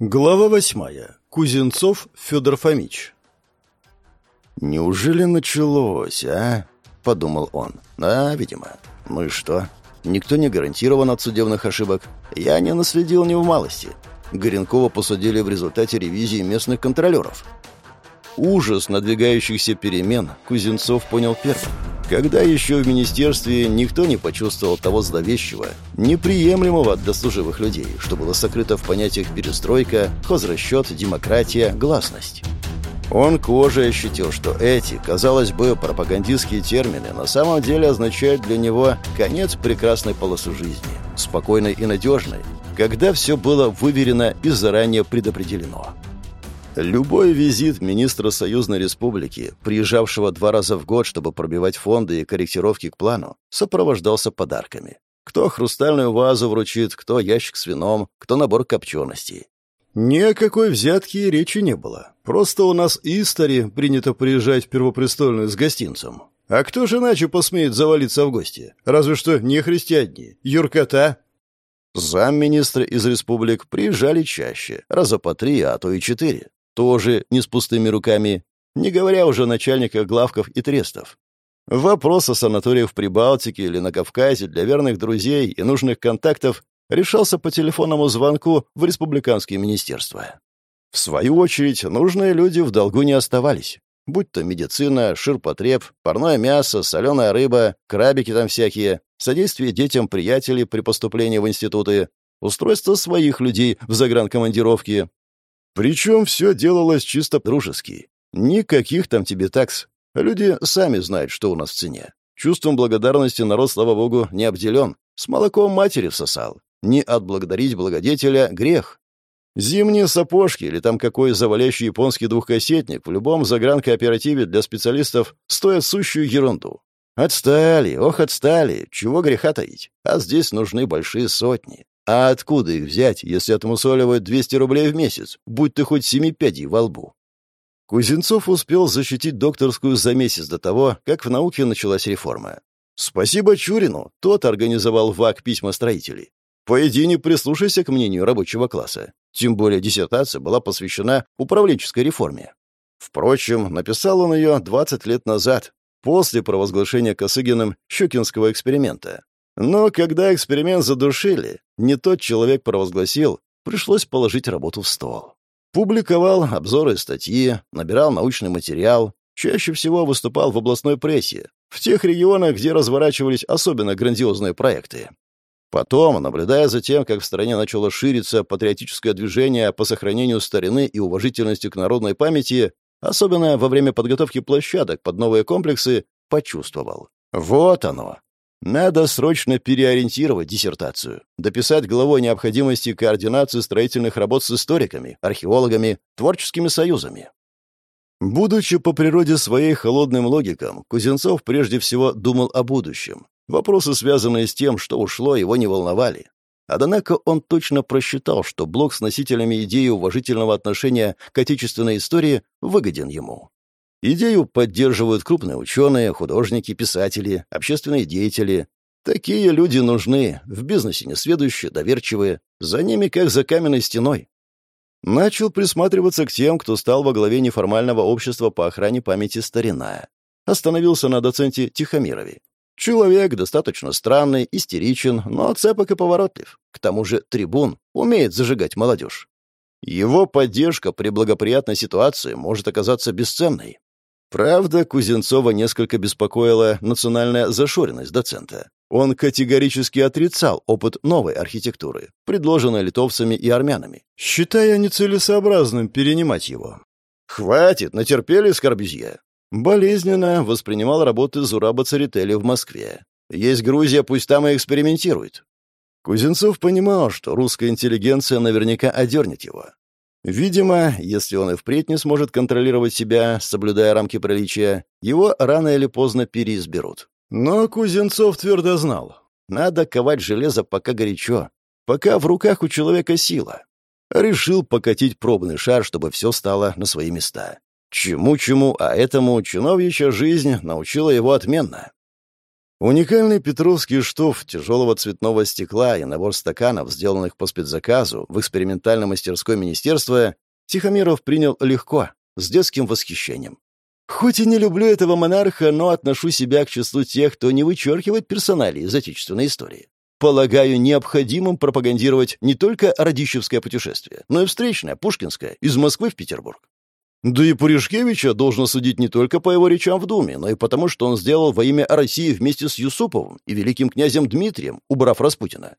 Глава восьмая. Кузенцов Федор Фомич. «Неужели началось, а?» — подумал он. «Да, видимо. Ну и что? Никто не гарантирован от судебных ошибок. Я не наследил ни в малости. Горенкова посадили в результате ревизии местных контролеров. Ужас надвигающихся перемен Кузенцов понял первым. Когда еще в министерстве никто не почувствовал того зловещего, неприемлемого для служивых людей, что было сокрыто в понятиях перестройка, хозрасчет, демократия, гласность. Он кожей ощутил, что эти, казалось бы, пропагандистские термины на самом деле означают для него конец прекрасной полосы жизни, спокойной и надежной, когда все было выверено и заранее предопределено. Любой визит министра Союзной Республики, приезжавшего два раза в год, чтобы пробивать фонды и корректировки к плану, сопровождался подарками. Кто хрустальную вазу вручит, кто ящик с вином, кто набор копченостей. Ни о какой речи не было. Просто у нас истори принято приезжать в Первопрестольную с гостинцем. А кто же иначе посмеет завалиться в гости? Разве что не христиане. Юркота. Замминистры из республик приезжали чаще, раза по три, а то и четыре тоже не с пустыми руками, не говоря уже о начальниках главков и трестов. Вопрос о санаториях в Прибалтике или на Кавказе для верных друзей и нужных контактов решался по телефонному звонку в республиканские министерства. В свою очередь, нужные люди в долгу не оставались. Будь то медицина, ширпотреб, парное мясо, соленая рыба, крабики там всякие, содействие детям приятелей при поступлении в институты, устройство своих людей в загранкомандировке, причем все делалось чисто дружески. Никаких там тебе такс. Люди сами знают, что у нас в цене. Чувством благодарности народ, слава богу, не обделен. С молоком матери всосал. Не отблагодарить благодетеля — грех. Зимние сапожки или там какой завалящий японский двухкассетник в любом загранкооперативе для специалистов стоят сущую ерунду. Отстали, ох, отстали, чего греха таить. А здесь нужны большие сотни. А откуда их взять, если отмусоливают 200 рублей в месяц, будь ты хоть семи пядей во лбу? Кузенцов успел защитить докторскую за месяц до того, как в науке началась реформа. Спасибо Чурину, тот организовал ВАК письма строителей. Не прислушайся к мнению рабочего класса. Тем более диссертация была посвящена управленческой реформе. Впрочем, написал он ее 20 лет назад, после провозглашения Косыгиным Щукинского эксперимента, но когда эксперимент задушили, не тот человек провозгласил, пришлось положить работу в стол. Публиковал обзоры статьи, набирал научный материал, чаще всего выступал в областной прессе, в тех регионах, где разворачивались особенно грандиозные проекты. Потом, наблюдая за тем, как в стране начало шириться патриотическое движение по сохранению старины и уважительности к народной памяти, особенно во время подготовки площадок под новые комплексы, почувствовал. Вот оно, надо срочно переориентировать диссертацию, дописать главой необходимости координации строительных работ с историками, археологами, творческими союзами. Будучи по природе своей холодным логиком, Кузенцов прежде всего думал о будущем. Вопросы, связанные с тем, что ушло, его не волновали. Однако он точно просчитал, что блок с носителями идеи уважительного отношения к отечественной истории выгоден ему. Идею поддерживают крупные ученые, художники, писатели, общественные деятели. Такие люди нужны, в бизнесе несведущие, доверчивые, за ними как за каменной стеной. Начал присматриваться к тем, кто стал во главе неформального общества по охране памяти «Старина». Остановился на доценте Тихомирове. Человек достаточно странный, истеричен, но цепок и поворотлив. К тому же трибун умеет зажигать молодежь. Его поддержка при благоприятной ситуации может оказаться бесценной. Правда, Кузенцова несколько беспокоила национальная зашоренность доцента. Он категорически отрицал опыт новой архитектуры, предложенной литовцами и армянами, считая нецелесообразным перенимать его. «Хватит, натерпели Скорбюзье!» Болезненно воспринимал работы Зураба Церетели в Москве. «Есть Грузия, пусть там и экспериментирует». Кузенцов понимал, что русская интеллигенция наверняка одернет его. Видимо, если он и впредь не сможет контролировать себя, соблюдая рамки приличия, его рано или поздно переизберут. Но Кузенцов твердо знал. Надо ковать железо пока горячо, пока в руках у человека сила. Решил покатить пробный шар, чтобы все стало на свои места. Чему-чему, а этому чиновьичья жизнь научила его отменно. Уникальный петровский штоф тяжелого цветного стекла и набор стаканов, сделанных по спецзаказу в экспериментальной мастерской министерства, Тихомиров принял легко, с детским восхищением. Хоть и не люблю этого монарха, но отношу себя к числу тех, кто не вычеркивает персоналии из отечественной истории. Полагаю, необходимым пропагандировать не только Радищевское путешествие, но и встречное, Пушкинское, из Москвы в Петербург. Да и Пуришкевича должно судить не только по его речам в Думе, но и потому, что он сделал во имя России вместе с Юсуповым и великим князем Дмитрием, убрав Распутина.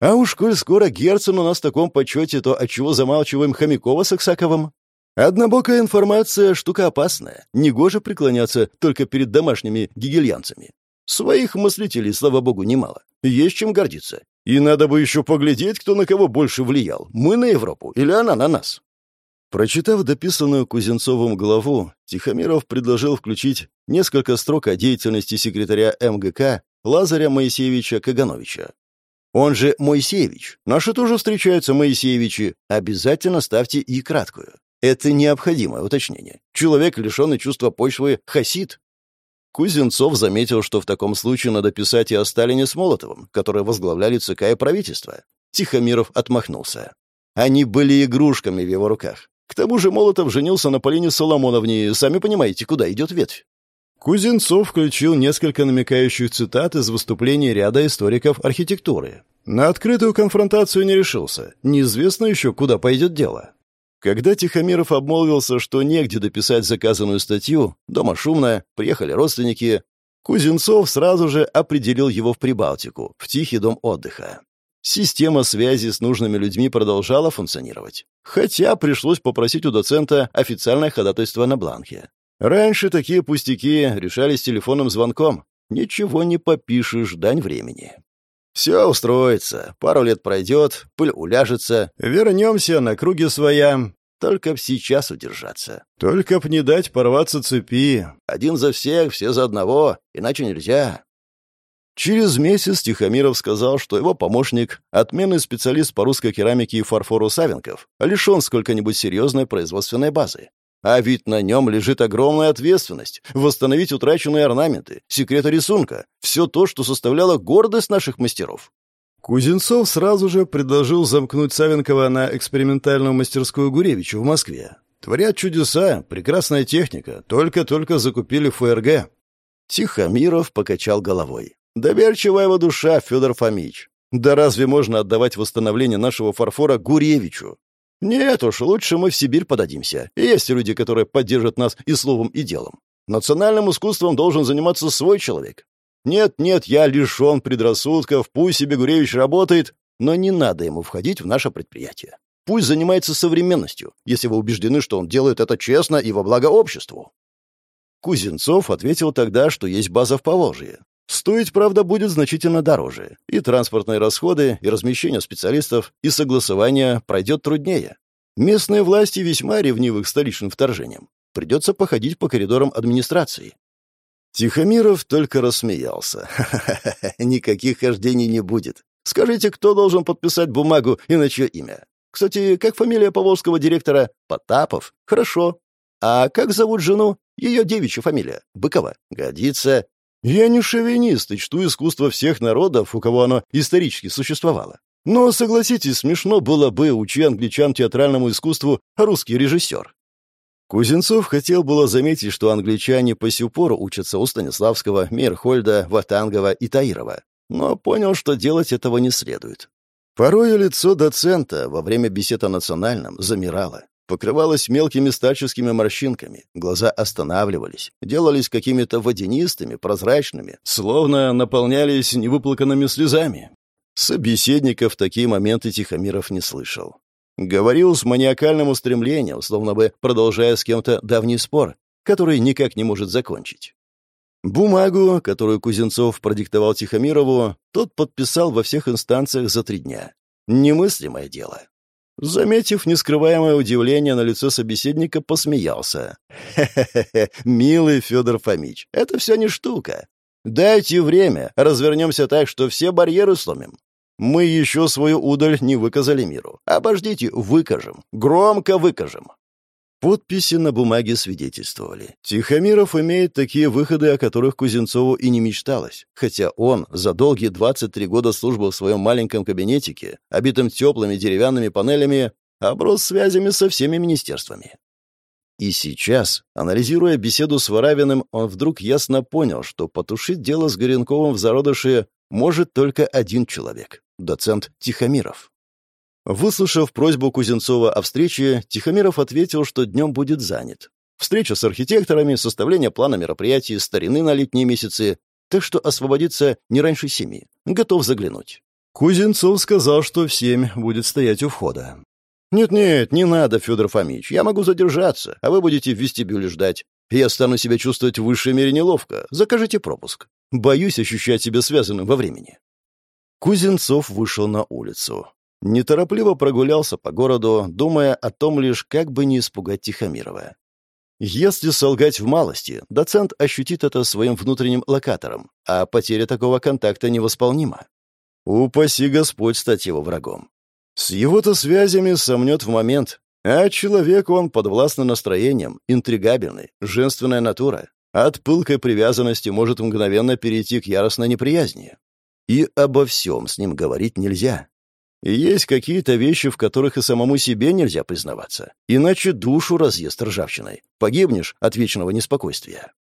А уж коль скоро Герцен у нас в таком почете, то отчего замалчиваем Хомякова с Аксаковым? Однобокая информация — штука опасная. Негоже преклоняться только перед домашними гигельянцами. Своих мыслителей, слава богу, немало. Есть чем гордиться. И надо бы еще поглядеть, кто на кого больше влиял. Мы на Европу или она на нас. Прочитав дописанную Кузенцовым главу, Тихомиров предложил включить несколько строк о деятельности секретаря МГК Лазаря Моисеевича Кагановича. Он же Моисеевич. Наши тоже встречаются Моисеевичи. Обязательно ставьте и краткую. Это необходимое уточнение. Человек, лишенный чувства почвы, хасид. Кузенцов заметил, что в таком случае надо писать и о Сталине с Молотовым, которые возглавляли ЦК и правительство. Тихомиров отмахнулся. Они были игрушками в его руках. К тому же Молотов женился на Полине Соломоновне, сами понимаете, куда идет ветвь. Кузенцов включил несколько намекающих цитат из выступлений ряда историков архитектуры. На открытую конфронтацию не решился. Неизвестно еще, куда пойдет дело. Когда Тихомиров обмолвился, что негде дописать заказанную статью, дома шумно, приехали родственники, Кузенцов сразу же определил его в Прибалтику, в тихий дом отдыха. Система связи с нужными людьми продолжала функционировать. Хотя пришлось попросить у доцента официальное ходатайство на бланке. Раньше такие пустяки решались телефонным звонком. Ничего не попишешь, дань времени. Все устроится, пару лет пройдет, пыль уляжется, вернемся на круги своя. Только б сейчас удержаться. Только б не дать порваться цепи. Один за всех, все за одного, иначе нельзя. Через месяц Тихомиров сказал, что его помощник, отменный специалист по русской керамике и фарфору Савенков, лишен сколько-нибудь серьезной производственной базы. А ведь на нем лежит огромная ответственность — восстановить утраченные орнаменты, секреты рисунка, все то, что составляло гордость наших мастеров. Кузенцов сразу же предложил замкнуть Савенкова на экспериментальную мастерскую Гуревичу в Москве. Творят чудеса, прекрасная техника, только-только закупили ФРГ. Тихомиров покачал головой. Доверчивая его душа, Федор Фомич. Да разве можно отдавать восстановление нашего фарфора Гуревичу? Нет уж, лучше мы в Сибирь подадимся. Есть люди, которые поддержат нас и словом, и делом. Национальным искусством должен заниматься свой человек. Нет, нет, я лишен предрассудков, пусть себе Гуревич работает, но не надо ему входить в наше предприятие. Пусть занимается современностью, если вы убеждены, что он делает это честно и во благо обществу. Кузенцов ответил тогда, что есть база в Поволжье. Стоить, правда, будет значительно дороже. И транспортные расходы, и размещение специалистов, и согласование пройдет труднее. Местные власти весьма ревнивы к столичным вторжениям. Придется походить по коридорам администрации. Тихомиров только рассмеялся. Никаких хождений не будет. Скажите, кто должен подписать бумагу и на чье имя? Кстати, как фамилия поволжского директора? Потапов? Хорошо. А как зовут жену? Ее девичья фамилия. Быкова. Годится. Я не шовинист и чту искусство всех народов, у кого оно исторически существовало. Но, согласитесь, смешно было бы, учи англичан театральному искусству, русский режиссер. Кузенцов хотел было заметить, что англичане по сю пору учатся у Станиславского, Мейерхольда, Ватангова и Таирова, но понял, что делать этого не следует. Порой лицо доцента во время бесед о национальном замирало покрывалась мелкими старческими морщинками, глаза останавливались, делались какими-то водянистыми, прозрачными, словно наполнялись невыплаканными слезами. Собеседников такие моменты Тихомиров не слышал. Говорил с маниакальным устремлением, словно бы продолжая с кем-то давний спор, который никак не может закончить. Бумагу, которую Кузенцов продиктовал Тихомирову, тот подписал во всех инстанциях за три дня. Немыслимое дело. Заметив нескрываемое удивление на лице собеседника, посмеялся. «Хе-хе-хе, милый Федор Фомич, это все не штука. Дайте время, развернемся так, что все барьеры сломим. Мы еще свою удаль не выказали миру. Обождите, выкажем, громко выкажем». Подписи на бумаге свидетельствовали. Тихомиров имеет такие выходы, о которых Кузенцову и не мечталось, хотя он за долгие 23 года службы в своем маленьком кабинетике, обитым теплыми деревянными панелями, оброс связями со всеми министерствами. И сейчас, анализируя беседу с Воравиным, он вдруг ясно понял, что потушить дело с Горенковым в зародыше может только один человек — доцент Тихомиров. Выслушав просьбу Кузенцова о встрече, Тихомиров ответил, что днем будет занят. Встреча с архитекторами, составление плана мероприятий, старины на летние месяцы, так что освободиться не раньше семи. Готов заглянуть. Кузенцов сказал, что в семь будет стоять у входа. «Нет-нет, не надо, Федор Фомич, я могу задержаться, а вы будете в вестибюле ждать. Я стану себя чувствовать в высшей мере неловко. Закажите пропуск. Боюсь ощущать себя связанным во времени». Кузенцов вышел на улицу. Неторопливо прогулялся по городу, думая о том лишь, как бы не испугать Тихомирова. Если солгать в малости, доцент ощутит это своим внутренним локатором, а потеря такого контакта невосполнима. Упаси Господь стать его врагом. С его-то связями сомнет в момент, а человек он подвластно настроением, интригабельный, женственная натура. От пылкой привязанности может мгновенно перейти к яростной неприязни. И обо всем с ним говорить нельзя. И есть какие-то вещи, в которых и самому себе нельзя признаваться. Иначе душу разъест ржавчиной. Погибнешь от вечного неспокойствия.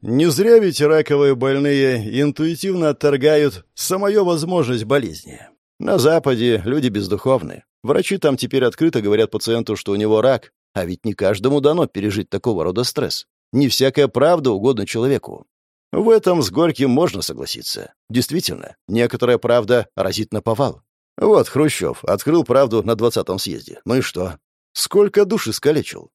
Не зря ведь раковые больные интуитивно отторгают самую возможность болезни. На Западе люди бездуховны. Врачи там теперь открыто говорят пациенту, что у него рак, а ведь не каждому дано пережить такого рода стресс. Не всякая правда угодна человеку. В этом с Горьким можно согласиться. Действительно, некоторая правда разит на повал. Вот Хрущев открыл правду на двадцатом съезде. Ну и что? Сколько душ искалечил?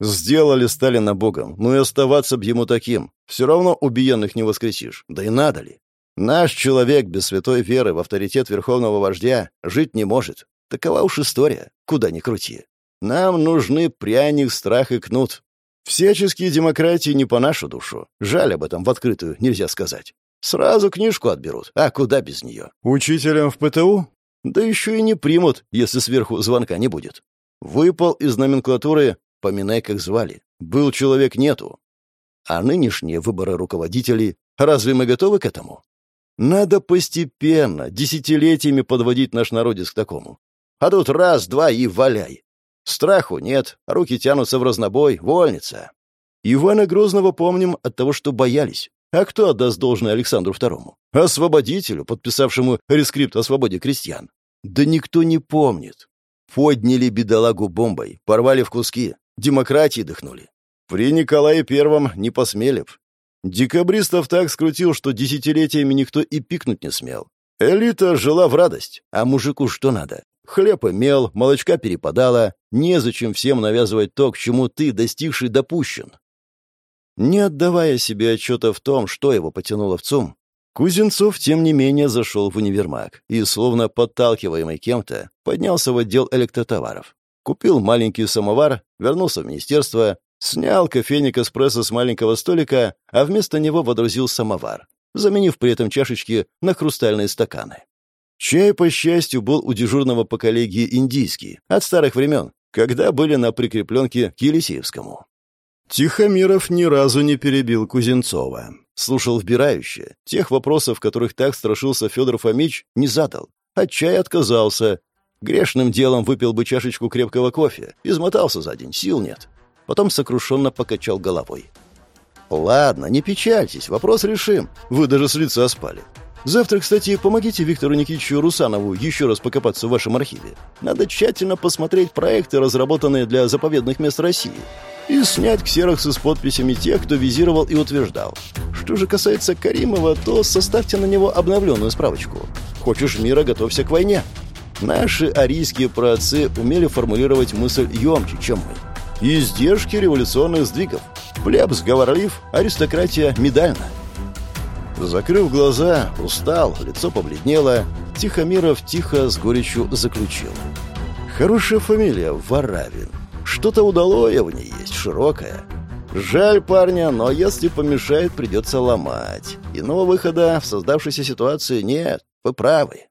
Сделали Сталина богом, ну и оставаться б ему таким. Все равно убиенных не воскресишь. Да и надо ли? Наш человек без святой веры в авторитет верховного вождя жить не может. Такова уж история, куда ни крути. Нам нужны пряник, страх и кнут. Всяческие демократии не по нашу душу. Жаль об этом в открытую нельзя сказать. Сразу книжку отберут, а куда без нее? Учителем в ПТУ? Да еще и не примут, если сверху звонка не будет. Выпал из номенклатуры, поминай, как звали. Был человек, нету. А нынешние выборы руководителей, разве мы готовы к этому? Надо постепенно, десятилетиями подводить наш народец к такому. А тут раз, два и валяй. Страху нет, руки тянутся в разнобой, вольница. Ивана Грозного помним от того, что боялись. А кто отдаст должное Александру II? Освободителю, подписавшему рескрипт о свободе крестьян. Да никто не помнит. Подняли бедолагу бомбой, порвали в куски, демократии дыхнули. При Николае Первом не посмели б. Декабристов так скрутил, что десятилетиями никто и пикнуть не смел. Элита жила в радость, а мужику что надо? Хлеб имел, молочка перепадало, незачем всем навязывать то, к чему ты, достигший, допущен. Не отдавая себе отчета в том, что его потянуло в ЦУМ, Кузенцов, тем не менее, зашел в универмаг и, словно подталкиваемый кем-то, поднялся в отдел электротоваров. Купил маленький самовар, вернулся в министерство, снял кофейник эспрессо с маленького столика, а вместо него водрузил самовар, заменив при этом чашечки на хрустальные стаканы. Чай, по счастью, был у дежурного по коллегии индийский, от старых времен, когда были на прикрепленке к Елисеевскому. Тихомиров ни разу не перебил Кузенцова. Слушал вбирающе. Тех вопросов, которых так страшился Федор Фомич, не задал. От чая отказался. Грешным делом выпил бы чашечку крепкого кофе. Измотался за день, сил нет. Потом сокрушенно покачал головой. «Ладно, не печальтесь, вопрос решим. Вы даже с лица спали. Завтра, кстати, помогите Виктору Никитичу Русанову еще раз покопаться в вашем архиве. Надо тщательно посмотреть проекты, разработанные для заповедных мест России, и снять ксероксы с подписями тех, кто визировал и утверждал. Что же касается Каримова, то составьте на него обновленную справочку. Хочешь мира, готовься к войне. Наши арийские праотцы умели формулировать мысль емче, чем мы. Издержки революционных сдвигов. Плебс говорлив, аристократия медальна. Закрыв глаза, устал, лицо побледнело, Тихомиров тихо с горечью заключил. Хорошая фамилия, Варавин. Что-то удалое в ней есть, широкое. Жаль парня, но если помешает, придется ломать. Иного выхода в создавшейся ситуации нет, вы правы.